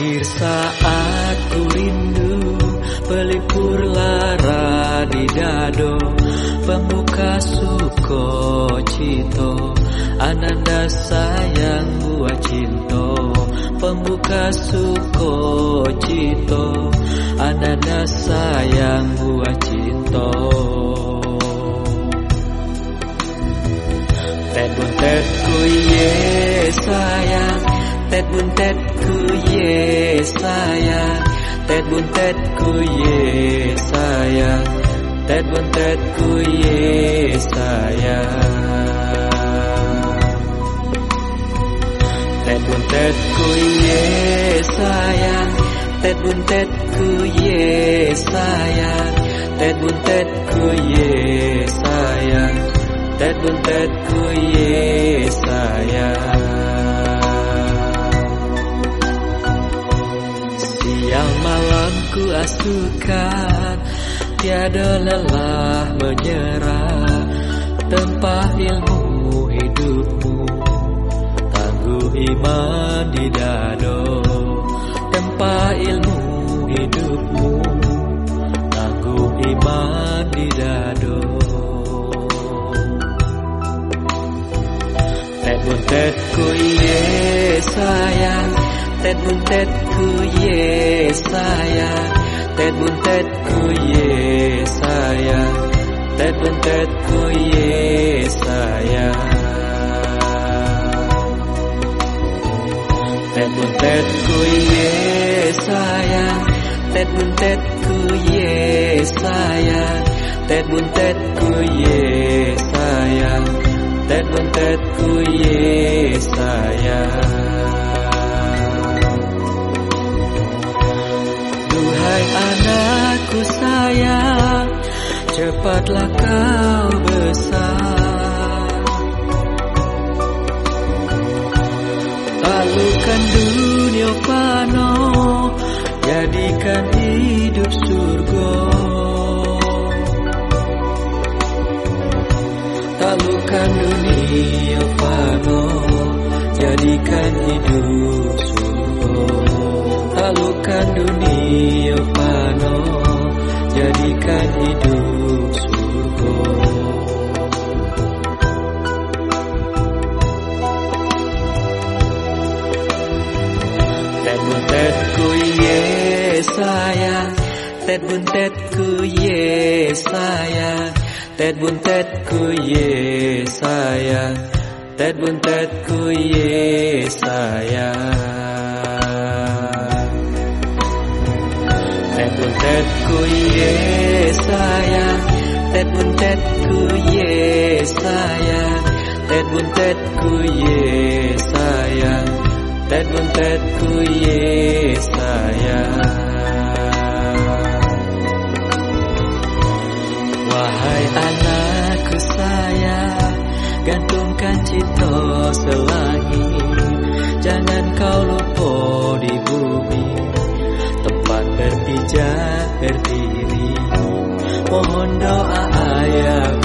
Hadir saat ku rindu Pelipur lara di dado Pembuka suko cito Ananda sayang buat cinta Pembuka suko cito Ananda sayang buat cinta. Ted buntet ku ye sayang tet buntetku ye saya. Tet buntetku ye saya. Tet buntetku ye saya. Tet buntetku ye saya. Tet buntetku ye saya. Tet buntetku ye saya. Tet buntetku ye saya. Siang malam ku asukan Tiada lelah menyerah. Tempah ilmu hidupmu Tangguh iman di dado. Tempah ilmu hidupmu Tangguh iman di dado. Ted buntet sayang Ted buntet ku ye sayang Ted buntet ku ye sayang Ted buntet ku ye sayang Ted buntet ku ye sayang Ted buntet ku ye sayang Ted buntet ku ye sayang Ted buntet ku ye sayang Cepatlah kau besar. Talukan dunia pano Jadikan hidup surga. Talukan dunia pano Jadikan hidup surga. Talukan dunia pano Jadikan sayang. Ted buntet ku ye sayang. Ted ku ye Ted buntet ku ye sayang. Ted ku ye sayang. Ted ku ye Ted buntet ku ye sayang. Ted ku ye sayang anakku sayang Gantungkan cita selangit Jangan kau lupa di bumi Tempat berpijak berdiri. Mohon doa ayah